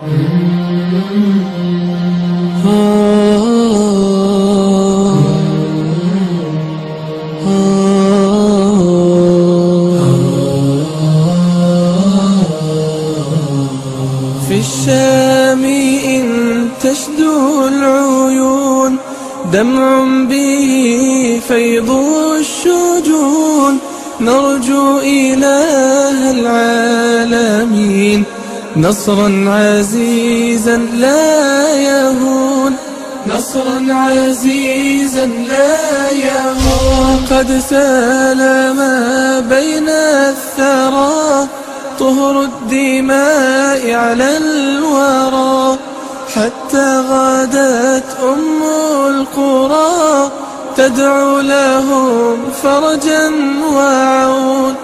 في الشام إن تشدو العيون دمع به فيض الشجون. نرجو إله العالمين. نصرا عزيزا لا يهون. نصرا عزيزا لا يهون. قد سال ما بين الثرى. طهر الدماء على الورى. حتى غادت أم القرى. تدعو لهم فرجا وعون.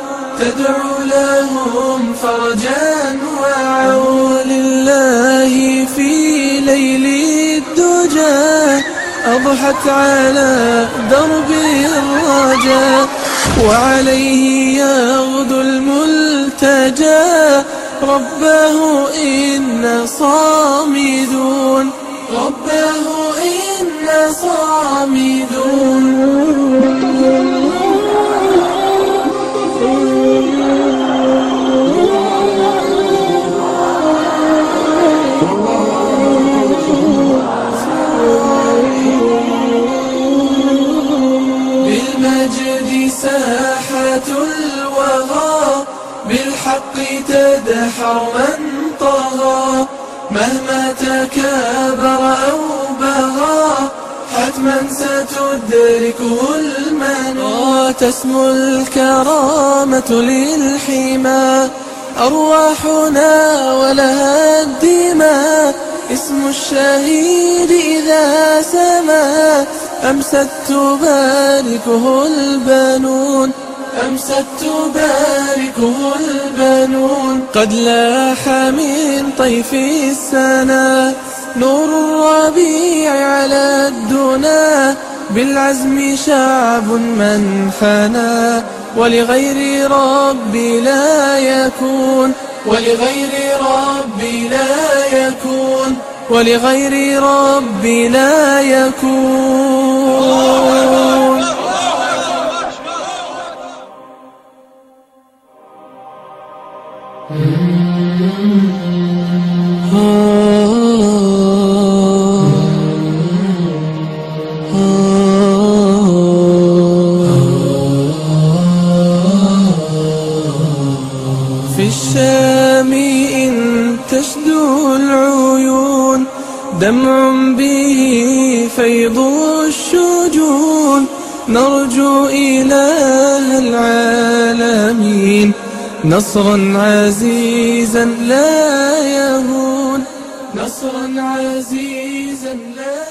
تدعو لهم فرجا وعون لله في ليل الدجى. أضحت على درب الرجاء وعليه يغدو الملتجى. رباه إن صامدون. رباه إن صامدون. بالمجد ساحة الوغى بالحق تدحر من طغى. مهما تكابر أو بغى حتما ستدركه المنى. تسمو الكرامة للحمى. أرواحنا ولها الدماء. اسم الشهيد إذا أمست تباركه البنون أمست تباركه البنون. قد لاح من طيف السنا نور الربيع على الدنا. بالعزم شعب من حنى ولغير ربي لا يكون ولغير ربي لا ولغير ربي لا يكون. في الشام دمع به فيض الشجون نرجو إله العالمين. نصرا عزيزا لا يهون. نصرا عزيزا لا